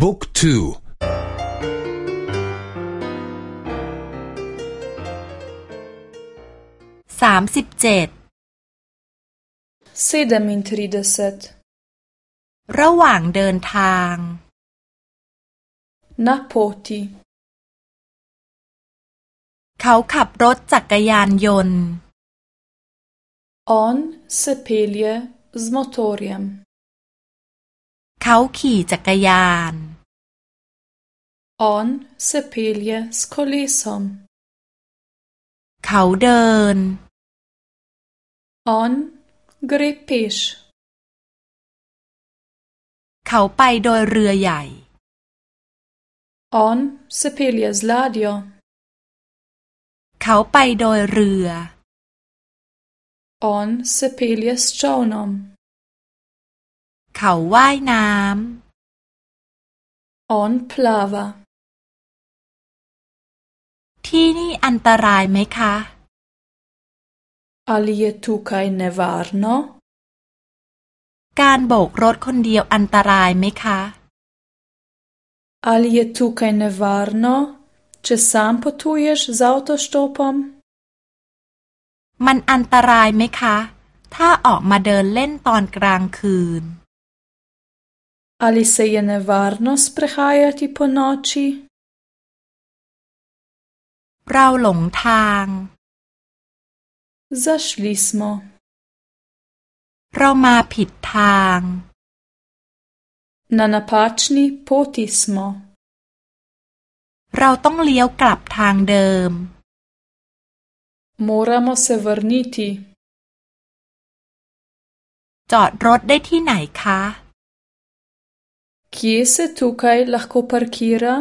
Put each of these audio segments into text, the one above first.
บุ๊กทูสามสิบเจ็ดเซดมินทรีเดเซตระหว่างเดินทางนาโพตีเขาขับรถจักรยานยนต์ On se pelje z motorjem. เขาขี่จักรยาน On se pelje s kolesom. เขาเดิน On gre peš. เขาไปโดยเรือใหญ่ On se pelje z ladjo. เขาไปโดยเรือ On se pelje s čovnom. เขาว่ายน้ำ On plava ที่นี่อันตรายไหมคะ Ali je tukaj nevarno การโบกรถคนเดียวอันตรายไหมคะ Ali je tukaj nevarno če sam potuješ z avtoštopom มันอันตรายไหมคะ ถ้าออกมาเดินเล่นตอนกลางคืน Ali se je nevarno sprehajati po noči เราหลงทาง Zašli smo เรามาผิดทาง Na napačni poti smo เราต้องเลี้ยวกลับทางเดิม Moramo se vrniti จอดรถได้ที่ไหนคะ Kje se tukaj lahko parkira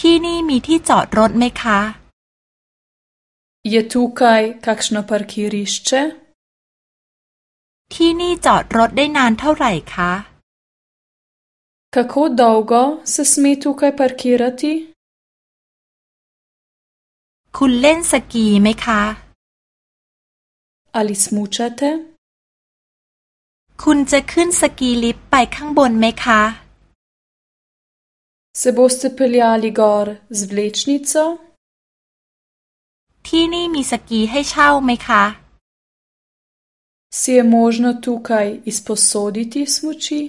ที่นี่มีที่จอดรถไหมคะ Je tukaj kakšno parkirišče ที่นี่จอดรถได้นานเท่าไหร่คะ Kako dolgo se sme tukaj parkirati คุณเล่นสกีไหมคะ Ali smučate คุณจะขึ้นสกีลิฟต์ไปข้างบนไหมคะ Se boste peljali gor z vlečnico ที่นี่มีสกีให้เช่าไหมคะ Si je možno tukaj izposoditi smuči